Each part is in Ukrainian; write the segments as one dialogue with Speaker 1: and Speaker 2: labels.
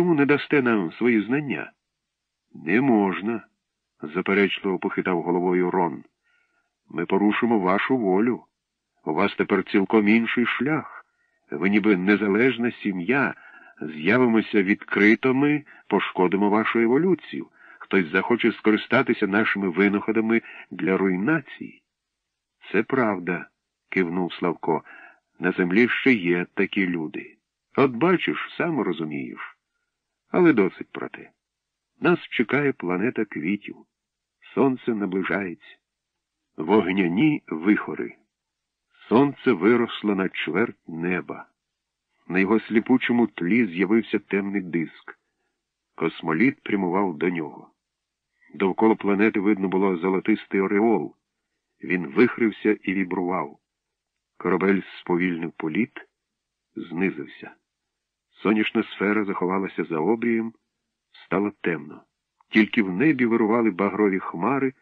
Speaker 1: чому не дасте нам свої знання? Не можна, заперечливо похитав головою Рон. Ми порушимо вашу волю. У вас тепер цілком інший шлях. Ви ніби незалежна сім'я. З'явимося відкрито ми, пошкодимо вашу еволюцію. Хтось захоче скористатися нашими винаходами для руйнації. Це правда, кивнув Славко. На землі ще є такі люди. От бачиш, сам розумієш. Але досить про те. Нас чекає планета квітів. Сонце наближається. Вогняні вихори. Сонце виросло на чверть неба. На його сліпучому тлі з'явився темний диск. Космоліт прямував до нього. Довкола планети видно було золотистий ореол. Він вихрився і вібрував. Корабель сповільнив політ, знизився. Сонячна сфера заховалася за обрієм, стало темно. Тільки в небі вирували багрові хмари,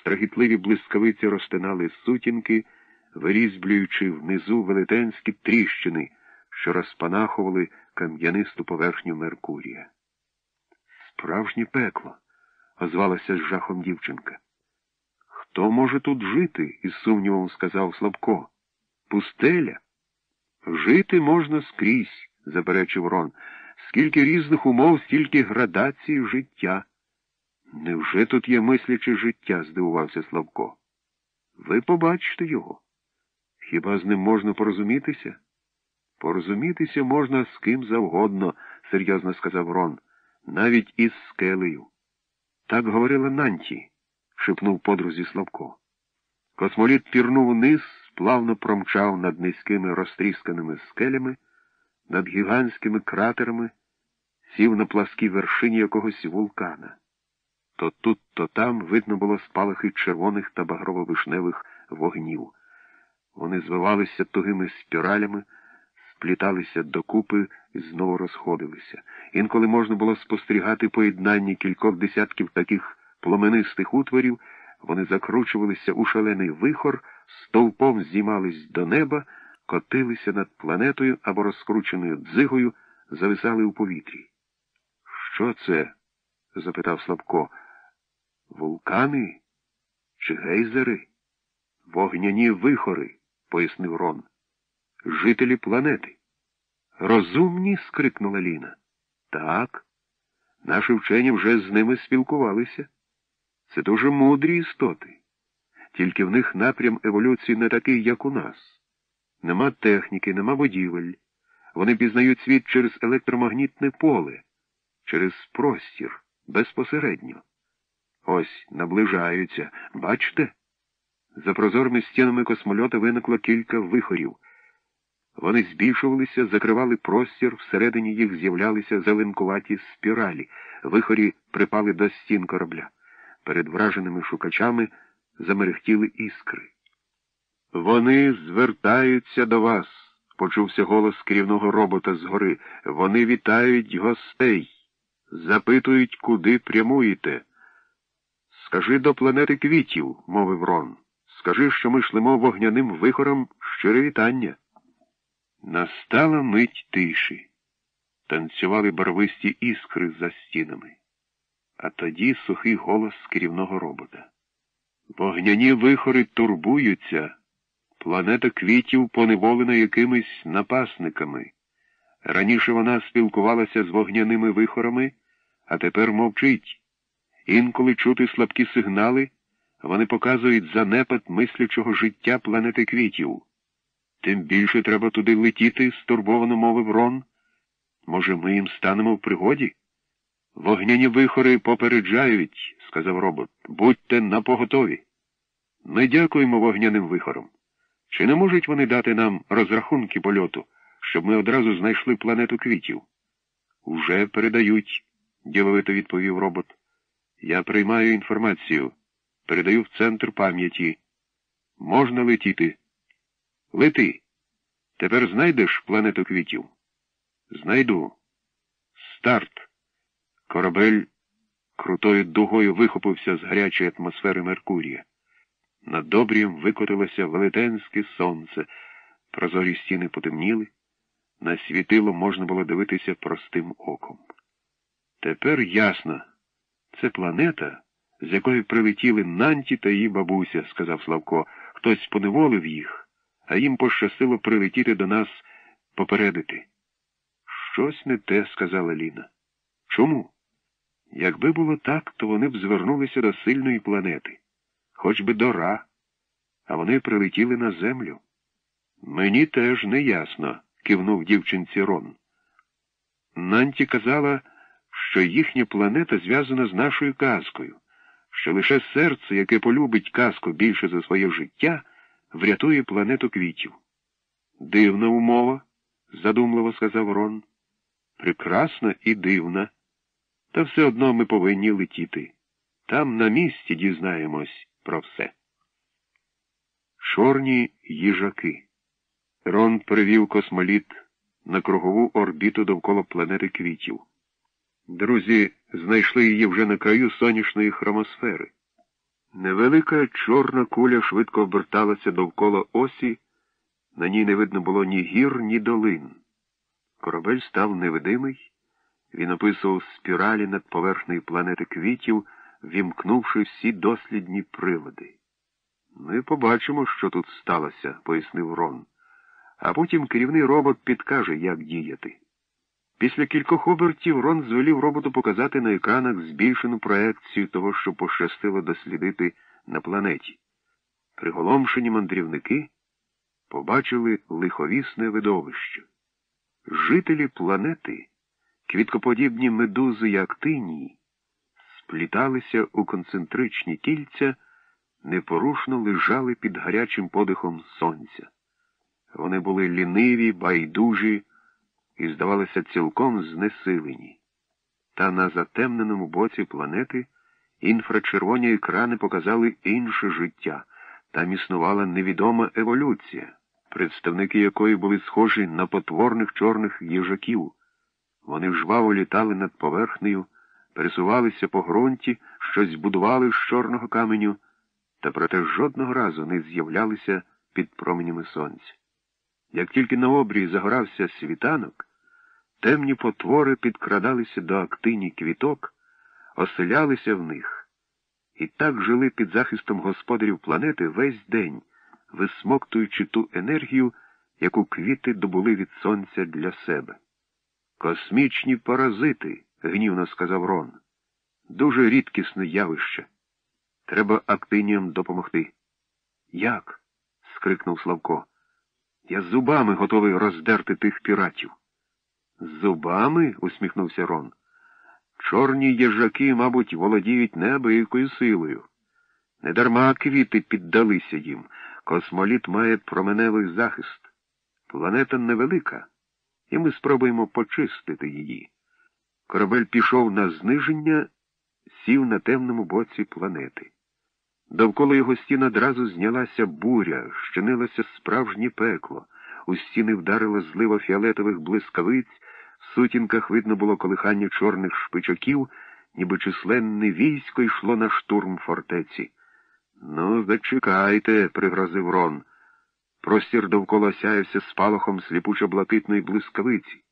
Speaker 1: страхітливі блискавиці розтинали сутінки, вирізблюючи внизу велетенські тріщини, що розпанахували кам'янисту поверхню Меркурія. Справжнє пекло, озвалася з жахом дівчинка. Хто може тут жити? із сумнівом сказав Слабко. Пустеля? Жити можна скрізь, заперечив Рон. Скільки різних умов, стільки градацій життя. Невже тут є мисляче життя? здивувався Славко. Ви побачите його. Хіба з ним можна порозумітися? Порозумітися можна з ким завгодно, серйозно сказав Рон, навіть із скелею. Так говорила Нанті, шепнув подрузі Славко. Космоліт пірнув униз, плавно промчав над низькими розтрісканими скелями, над гігантськими кратерами, сів на пласкій вершині якогось вулкана. То тут, то там видно було спалахи червоних та багрово-вишневих вогнів. Вони звивалися тугими спіралями, спліталися докупи і знову розходилися. Інколи можна було спостерігати поєднання кількох десятків таких пломенистих утворів, вони закручувалися у шалений вихор, стовпом здіймались до неба, котилися над планетою або розкрученою дзигою, зависали у повітрі. Що це? запитав Слабко. Вулкани чи гейзери? Вогняні вихори, пояснив Рон. Жителі планети. Розумні? скрикнула Ліна. Так. Наші вчені вже з ними спілкувалися. Це дуже мудрі істоти. Тільки в них напрям еволюції не такий, як у нас. Нема техніки, нема будівель. Вони пізнають світ через електромагнітне поле, через простір, безпосередньо. Ось наближаються. Бачите? За прозорими стінами космольота виникло кілька вихорів. Вони збільшувалися, закривали простір, всередині їх з'являлися зеленкуваті спіралі, вихорі припали до стін корабля. Перед враженими шукачами замерехтіли іскри. Вони звертаються до вас, почувся голос керівного робота згори. Вони вітають гостей, запитують, куди прямуєте. Скажи до планети квітів, мовив Рон. Скажи, що ми шлемо вогняним вихором щире вітання. Настала мить тиші. Танцювали барвисті іскри за стінами. А тоді сухий голос керівного робота. Вогняні вихори турбуються. Планета квітів поневолена якимись напасниками. Раніше вона спілкувалася з вогняними вихорами, а тепер мовчить. Інколи чути слабкі сигнали, вони показують занепад мислячого життя планети квітів. Тим більше треба туди летіти, стурбовано мовив Рон. Може, ми їм станемо в пригоді? Вогняні вихори попереджають, сказав робот. Будьте напоготові. Ми дякуємо вогняним вихорам. Чи не можуть вони дати нам розрахунки польоту, щоб ми одразу знайшли планету квітів? Уже передають, діловито відповів робот. Я приймаю інформацію, передаю в центр пам'яті. Можна летіти. Лети. Тепер знайдеш планету квітів? Знайду. Старт. Корабель крутою дугою вихопився з гарячої атмосфери Меркурія. Над добрієм викотилося велетенське сонце, прозорі стіни потемніли, на світило можна було дивитися простим оком. Тепер ясно. Це планета, з якої прилетіли Нанті та її бабуся, сказав Славко. Хтось поневолив їх, а їм пощастило прилетіти до нас попередити. Щось не те, сказала Ліна. Чому? Якби було так, то вони б звернулися до сильної планети, хоч би до Ра, а вони прилетіли на землю. Мені теж не ясно, кивнув дівчинці Рон. Нанті казала, що їхня планета зв'язана з нашою казкою, що лише серце, яке полюбить казку більше за своє життя, врятує планету квітів. Дивна умова, задумливо сказав Рон. Прекрасна і дивна. Та все одно ми повинні летіти. Там на місці дізнаємось про все. Чорні їжаки. Рон перевів космоліт на кругову орбіту довкола планети квітів. Друзі знайшли її вже на краю сонячної хромосфери. Невелика чорна куля швидко оберталася довкола осі, на ній не видно було ні гір, ні долин. Корабель став невидимий, він описував спіралі над поверхнею планети квітів, вімкнувши всі дослідні прилади. Ми побачимо, що тут сталося, пояснив Рон. А потім керівний робот підкаже, як діяти. Після кількох обертів Рон звелів роботу показати на екранах збільшену проекцію того, що пощастило дослідити на планеті. Приголомшені мандрівники побачили лиховісне видовище. Жителі планети, квіткоподібні медузи і актинії, спліталися у концентричні кільця, непорушно лежали під гарячим подихом сонця. Вони були ліниві, байдужі і, здавалося, цілком знесилені. Та на затемненому боці планети інфрачервоні екрани показали інше життя. Там існувала невідома еволюція, представники якої були схожі на потворних чорних їжаків. Вони жваво літали над поверхнею, пересувалися по ґрунті, щось будували з чорного каменю, та проте жодного разу не з'являлися під променями сонця. Як тільки на обрії загорався світанок, темні потвори підкрадалися до актині квіток, оселялися в них і так жили під захистом господарів планети весь день, висмоктуючи ту енергію, яку квіти добули від сонця для себе. Космічні паразити, гнівно сказав Рон. Дуже рідкісне явище. Треба актиніям допомогти. Як? скрикнув Славко. Я зубами готовий роздерти тих піратів. Зубами? усміхнувся Рон. Чорні їжаки, мабуть, володіють неабиякою силою. Недарма квіти піддалися їм. Космоліт має променевий захист. Планета невелика, і ми спробуємо почистити її. Корабель пішов на зниження, сів на темному боці планети. Довкола його стін одразу знялася буря, щинилося справжнє пекло. У стіни вдарило злива фіолетових блискавиць, в сутінках видно було колихання чорних шпичаків, ніби численне військо йшло на штурм фортеці. Ну, зачекайте, пригрозив Рон. Простір довкола сяявся спалахом сліпучо-блакитної блискавиці.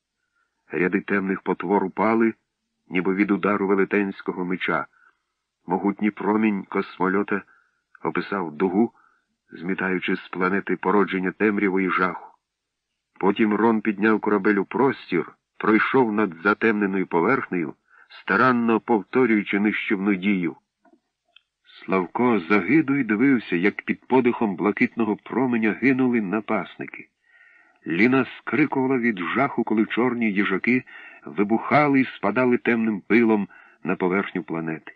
Speaker 1: Ряди темних потвор упали, ніби від удару велетенського меча. Могутній промінь космольота описав дугу, змітаючи з планети породження темрявої жаху. Потім Рон підняв корабель у простір, пройшов над затемненою поверхнею, старанно повторюючи нищівну дію. Славко загиду й дивився, як під подихом блакитного променя гинули напасники. Ліна скрикувала від жаху, коли чорні їжаки вибухали і спадали темним пилом на поверхню планети.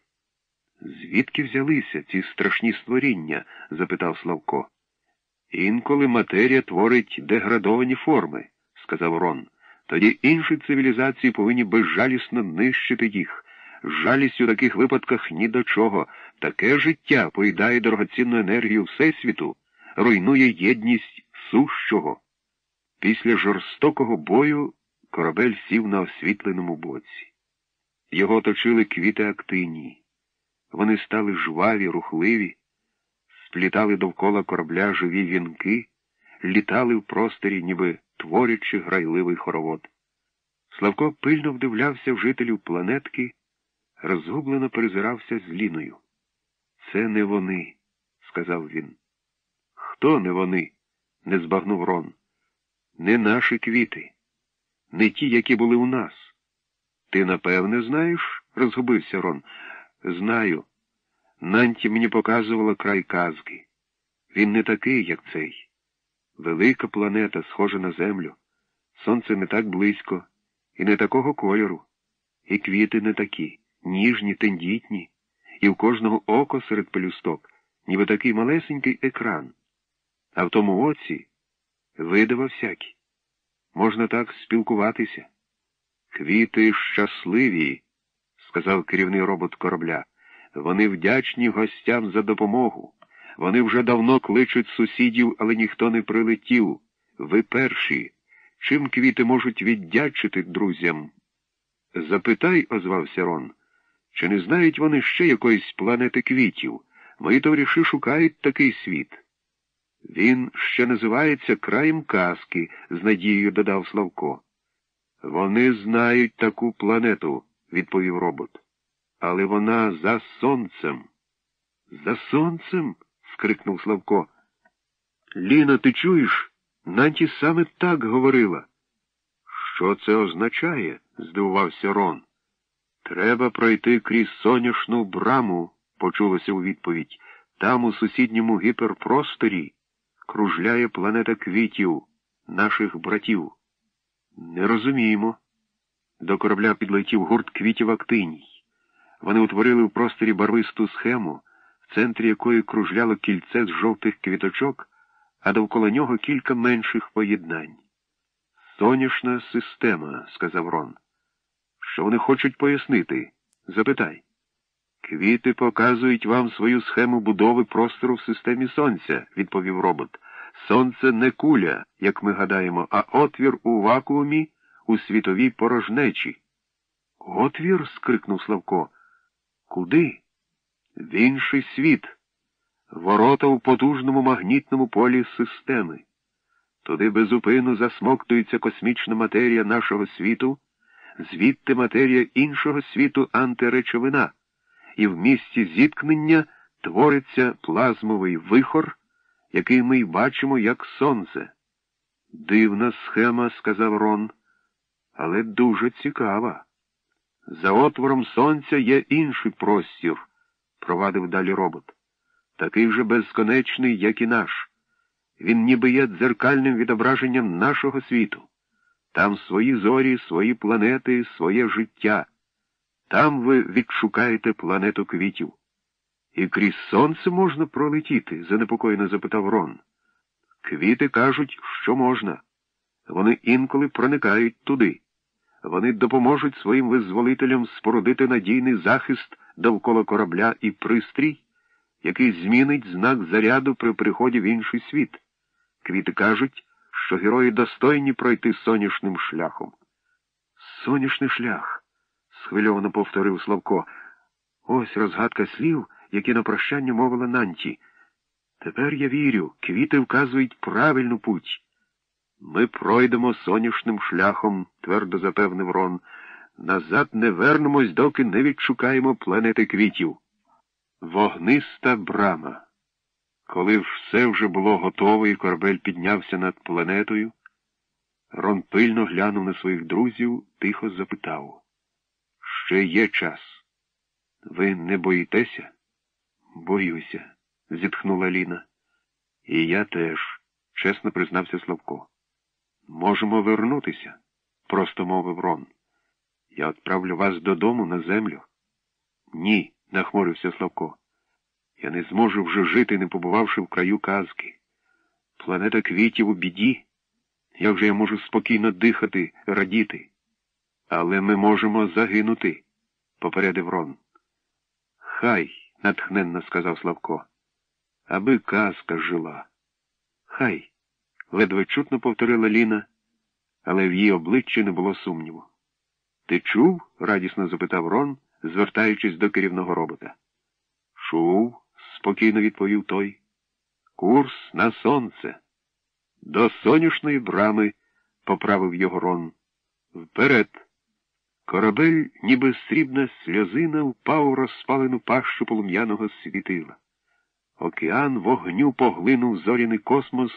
Speaker 1: Звідки взялися ці страшні створіння? запитав Славко. Інколи матерія творить деградовані форми, сказав Рон. Тоді інші цивілізації повинні безжалісно нищити їх. Жалість у таких випадках ні до чого. Таке життя поїдає дорогоцінну енергію Всесвіту, руйнує єдність сущого. Після жорстокого бою корабель сів на освітленому боці. Його оточили квіти актинії. Вони стали жваві, рухливі, сплітали довкола корабля живі вінки, літали в просторі, ніби творячи грайливий хоровод. Славко пильно вдивлявся в жителів планетки, розгублено перезирався з Ліною. Це не вони, сказав він. Хто не вони? не збагнув Рон. Не наші квіти, не ті, які були у нас. Ти, напевне, знаєш? розгубився Рон. Знаю. Нанті мені показувала край казки. Він не такий, як цей. Велика планета, схожа на землю. Сонце не так близько і не такого кольору. І квіти не такі, ніжні, тендітні, і в кожного око серед пелюсток, ніби такий малесенький екран. А в тому оці видава всякі. Можна так спілкуватися. Квіти щасливі, сказав керівний робот корабля. Вони вдячні гостям за допомогу. Вони вже давно кличуть сусідів, але ніхто не прилетів. Ви перші. Чим квіти можуть віддячити друзям? Запитай, озвався Рон, чи не знають вони ще якоїсь планети квітів? Мої товариші шукають такий світ. Він ще називається краєм казки, з надією додав Славко. Вони знають таку планету, відповів робот. Але вона за сонцем. За сонцем? скрикнув Славко. Ліна, ти чуєш? Нанті саме так говорила. Що це означає? здивувався Рон. Треба пройти крізь соняшну браму, почулося у відповідь. Там, у сусідньому гіперпросторі, кружляє планета квітів, наших братів. Не розуміємо. До корабля підлетів гурт квітів актиній. Вони утворили в просторі барвисту схему, в центрі якої кружляло кільце з жовтих квіточок, а довкола нього кілька менших поєднань. Сонячна система, сказав Рон. Що вони хочуть пояснити? Запитай. Квіти показують вам свою схему будови простору в системі Сонця, відповів робот. Сонце не куля, як ми гадаємо, а отвір у вакуумі у світовій порожнечі. Отвір? скрикнув Славко. Куди? В інший світ. Ворота у потужному магнітному полі системи. Туди безупину засмоктується космічна матерія нашого світу, звідти матерія іншого світу антиречовина, і в місці зіткнення твориться плазмовий вихор, який ми й бачимо як сонце. Дивна схема, сказав Рон, але дуже цікава. За отвором сонця є інший простір, провадив далі робот, такий же безконечний, як і наш. Він ніби є дзеркальним відображенням нашого світу. Там свої зорі, свої планети, своє життя. Там ви відшукаєте планету квітів. І крізь сонце можна пролетіти? занепокоєно запитав Рон. Квіти кажуть, що можна. Вони інколи проникають туди. Вони допоможуть своїм визволителям спорудити надійний захист довкола корабля і пристрій, який змінить знак заряду при приході в інший світ. Квіти кажуть, що герої достойні пройти соняшним шляхом. Соняшний шлях, схвильовано повторив Славко. Ось розгадка слів, які на прощання мовила Нанті. Тепер я вірю, квіти вказують правильну путь. Ми пройдемо соняшним шляхом, твердо запевнив Рон. Назад не вернемось, доки не відшукаємо планети квітів. Вогниста брама. Коли все вже було готово і корабель піднявся над планетою, Рон пильно глянув на своїх друзів, тихо запитав. Ще є час. Ви не боїтеся? Боюся, зітхнула Ліна. І я теж, чесно признався Славко. Можемо вернутися, просто мовив Рон. Я відправлю вас додому на землю. Ні, нахмурився Славко. Я не зможу вже жити, не побувавши в краю казки. Планета квітів у біді. Як же я можу спокійно дихати, радіти? Але ми можемо загинути, попередив Рон. Хай, натхненно сказав Славко, аби казка жила. Хай, ледве чутно повторила Ліна, але в її обличчі не було сумніву. Ти чув? радісно запитав Рон, звертаючись до керівного робота. Чув, спокійно відповів той. Курс на сонце. До соняшної брами, поправив його Рон. Вперед. Корабель, ніби срібна сльозина, впав у розпалену пащу полум'яного світила. Океан вогню поглинув зоряний космос,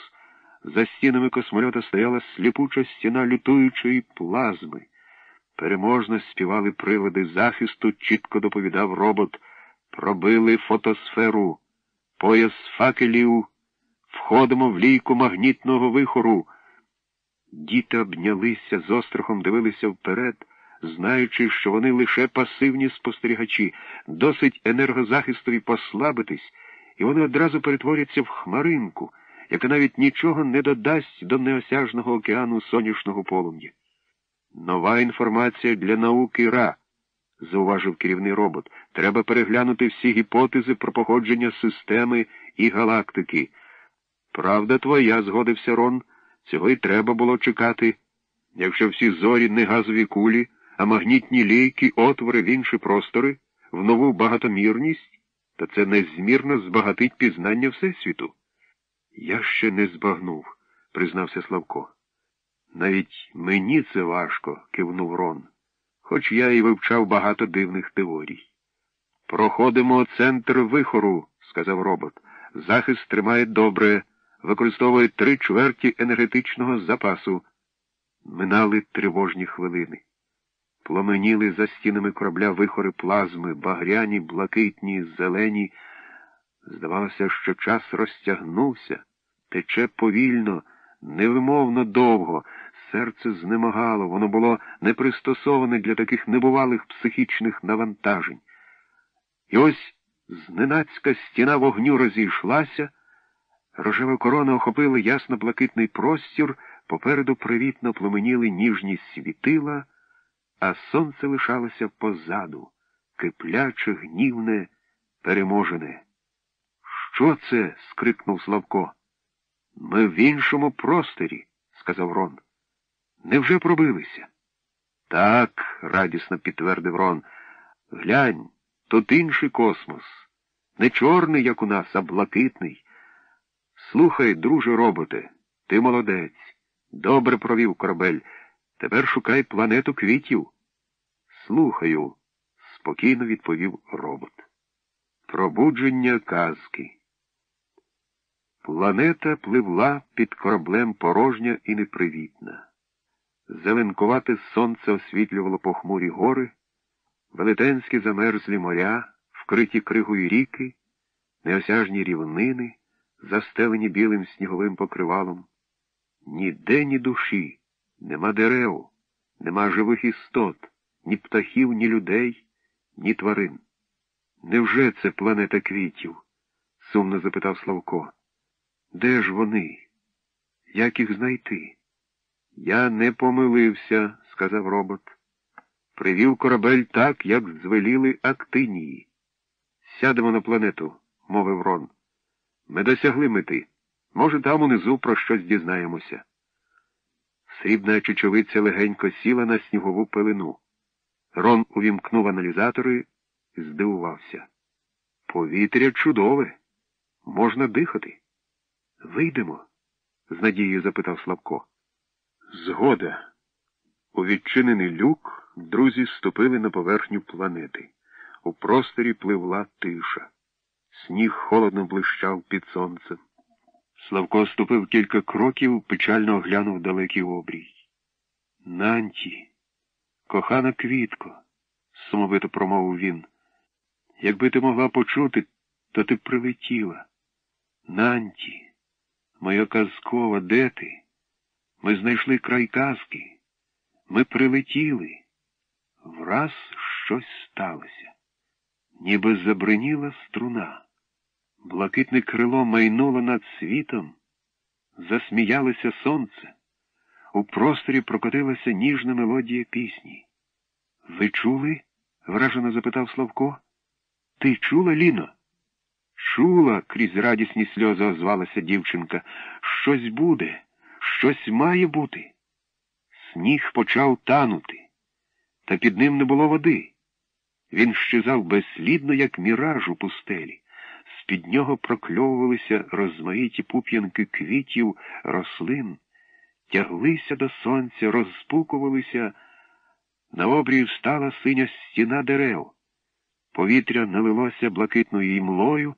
Speaker 1: за стінами космольота стояла сліпуча стіна лютуючої плазми. Переможно співали прилади захисту, чітко доповідав робот, пробили фотосферу, пояс факелів, входимо в лійку магнітного вихору. Діти обнялися з острахом дивилися вперед, знаючи, що вони лише пасивні спостерігачі, досить енергозахистові послабитись, і вони одразу перетворяться в хмаринку, яка навіть нічого не додасть до неосяжного океану сонячного полум'я. Нова інформація для науки Ра, зауважив керівний робот. Треба переглянути всі гіпотези про походження системи і галактики. Правда твоя, згодився Рон. Цього й треба було чекати. Якщо всі зорі не газові кулі, а магнітні лійки, отвори в інші простори, в нову багатомірність, то це незмірно збагатить пізнання Всесвіту. Я ще не збагнув, признався Славко. Навіть мені це важко, кивнув Рон, хоч я і вивчав багато дивних теорій. Проходимо центр вихору, сказав робот. Захист тримає добре використовує три чверті енергетичного запасу. Минали тривожні хвилини. Пломеніли за стінами корабля вихори плазми, багряні, блакитні, зелені. Здавалося, що час розтягнувся, тече повільно, невимовно довго, серце знемагало, воно було непристосоване для таких небувалих психічних навантажень. І ось зненацька стіна вогню розійшлася. Рожева корона охопила ясно-блакитний простір, попереду привітно пломеніли ніжні світила, а сонце лишалося позаду, кипляче, гнівне, переможене. Що це? скрикнув Славко. Ми в іншому просторі, сказав Рон. Невже пробилися? Так, радісно підтвердив Рон. Глянь, тут інший космос. Не чорний, як у нас, а блакитний. Слухай, друже роботе, ти молодець. Добре провів корабель. Тепер шукай планету квітів. Слухаю, спокійно відповів робот. Пробудження казки. Планета пливла під кораблем порожня і непривітна. Зеленкувате сонце освітлювало похмурі гори, велетенські замерзлі моря, вкриті кригою ріки, неосяжні рівнини застелені білим сніговим покривалом. Ніде ні душі, нема дерев, нема живих істот, ні птахів, ні людей, ні тварин. Невже це планета квітів? сумно запитав Славко. Де ж вони? Як їх знайти? Я не помилився, сказав робот. Привів корабель так, як звеліли Актинії. Сядемо на планету, мовив Рон. Ми досягли мети. Може, там унизу про щось дізнаємося. Срібна чечовиця легенько сіла на снігову пилину. Рон увімкнув аналізатори і здивувався. Повітря чудове. Можна дихати. Вийдемо? з надією запитав Славко. Згода. У відчинений люк друзі ступили на поверхню планети. У просторі пливла тиша. Сніг холодно блищав під сонцем. Славко ступив кілька кроків, печально оглянув далекий обрій. Нанті, кохана квітко, сумовито промовив він. Якби ти могла почути, то ти б прилетіла. Нанті, моя казкова, де ти? Ми знайшли край казки. Ми прилетіли. Враз щось сталося, ніби забриніла струна. Блакитне крило майнуло над світом, засміялося сонце, у просторі прокотилася ніжна мелодія пісні. Ви чули? вражено запитав Славко. Ти чула, Ліно? Чула, крізь радісні сльози озвалася дівчинка. Щось буде, щось має бути. Сніг почав танути, та під ним не було води. Він щезав безслідно, як міраж у пустелі. З-під нього прокльовувалися розмаїті пуп'янки квітів, рослин, тяглися до сонця, розпукувалися. На обрії встала синя стіна дерев. Повітря налилося блакитною імлою,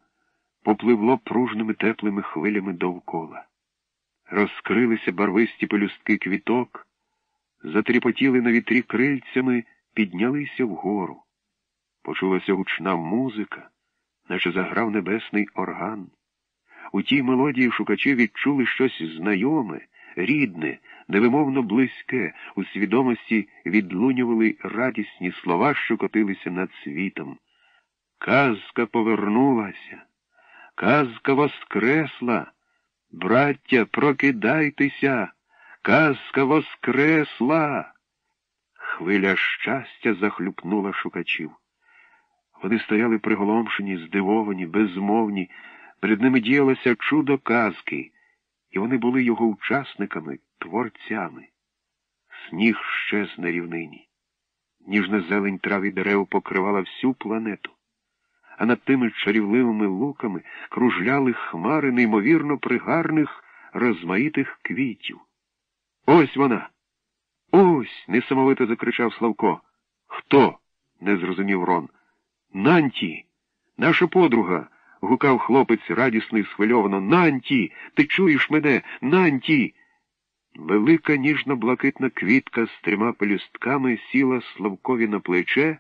Speaker 1: попливло пружними теплими хвилями довкола. Розкрилися барвисті пелюстки квіток, затріпотіли на вітрі крильцями, піднялися вгору. Почулася гучна музика, наче заграв небесний орган. У тій мелодії шукачі відчули щось знайоме, рідне, невимовно близьке, у свідомості відлунювали радісні слова, що котилися над світом. Казка повернулася, казка воскресла. Браття, прокидайтеся, казка воскресла. Хвиля щастя захлюпнула шукачів. Вони стояли приголомшені, здивовані, безмовні. Перед ними діялося чудо казки, і вони були його учасниками, творцями. Сніг щез на рівнині. Ніжна зелень трав і дерев покривала всю планету, а над тими чарівливими луками кружляли хмари неймовірно пригарних, розмаїтих квітів. Ось вона. Ось. несамовито закричав Славко. Хто? не зрозумів Рон. Нанті, наша подруга гукав хлопець радісно і схвильовано. Нанті, ти чуєш мене? Нанті. Велика ніжно блакитна квітка з трьома пелюстками сіла Славкові на плече,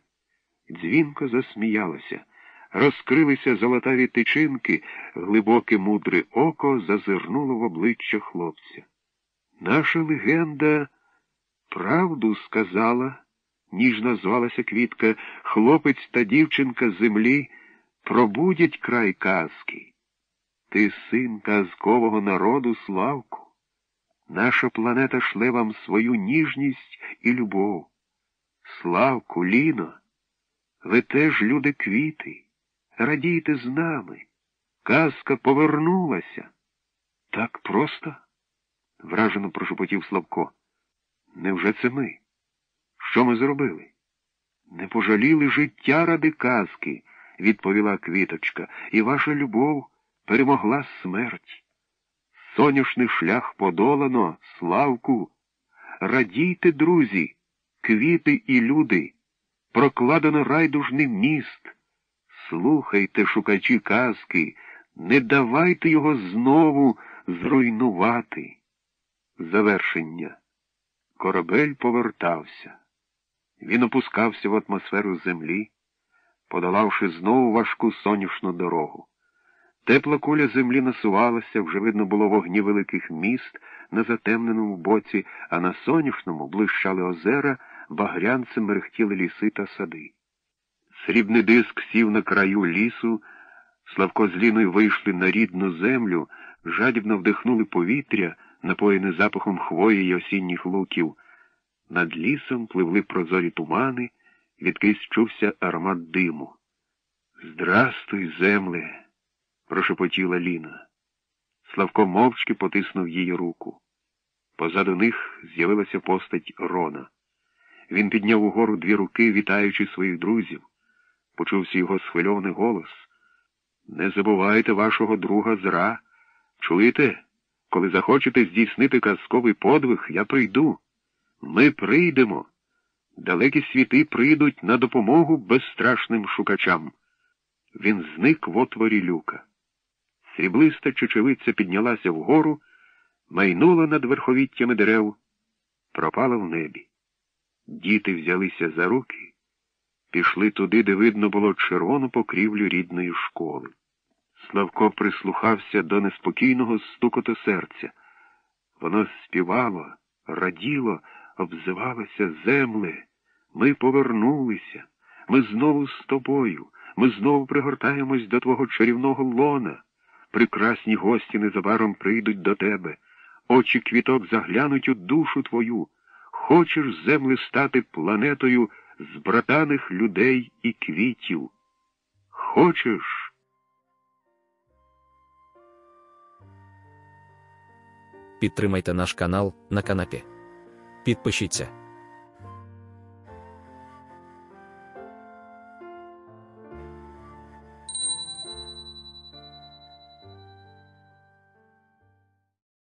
Speaker 1: дзвінко засміялася. Розкрилися золотаві тичинки, глибоке мудре око зазирнуло в обличчя хлопця. Наша легенда правду сказала, ніжно звалася квітка, хлопець та дівчинка землі пробудять край казки. Ти син казкового народу, Славку. Наша планета шле вам свою ніжність і любов. Славку, Ліно, ви теж люди квіти, радійте з нами. Казка повернулася. Так просто? вражено прошепотів Славко. Невже це ми? Що ми зробили? Не пожаліли життя ради казки відповіла квіточка, і ваша любов перемогла смерть. Соняшний шлях подолано, Славку. Радійте, друзі, квіти і люди, прокладено райдужний міст. Слухайте, шукачі казки, не давайте його знову зруйнувати. Завершення. Корабель повертався. Він опускався в атмосферу землі подолавши знову важку сонячну дорогу. Тепла куля землі насувалася, вже видно було вогні великих міст на затемненому боці, а на сонячному блищали озера, багрянцем мерехтіли ліси та сади. Срібний диск сів на краю лісу, Славко з Ліною вийшли на рідну землю, жадібно вдихнули повітря, напоєне запахом хвої й осінніх луків. Над лісом пливли прозорі тумани відкись чувся аромат диму. Здрастуй, земле, прошепотіла Ліна. Славко мовчки потиснув її руку. Позаду них з'явилася постать Рона. Він підняв угору дві руки, вітаючи своїх друзів. Почувся його схвильований голос. Не забувайте вашого друга зра. Чуєте? Коли захочете здійснити казковий подвиг, я прийду. Ми прийдемо. Далекі світи прийдуть на допомогу безстрашним шукачам. Він зник в отворі люка. Сріблиста чечевиця піднялася вгору, майнула над верховіттями дерев, пропала в небі. Діти взялися за руки, пішли туди, де видно було червону покрівлю рідної школи. Славко прислухався до неспокійного стукоту серця. Воно співало, раділо обзивалася земле. Ми повернулися, ми знову з тобою, ми знову пригортаємось до твого чарівного лона. Прекрасні гості незабаром прийдуть до тебе. Очі квіток заглянуть у душу твою. Хочеш, земле, стати планетою з братаних людей і квітів. Хочеш?
Speaker 2: Підтримайте наш канал на канапі. Підпишіться.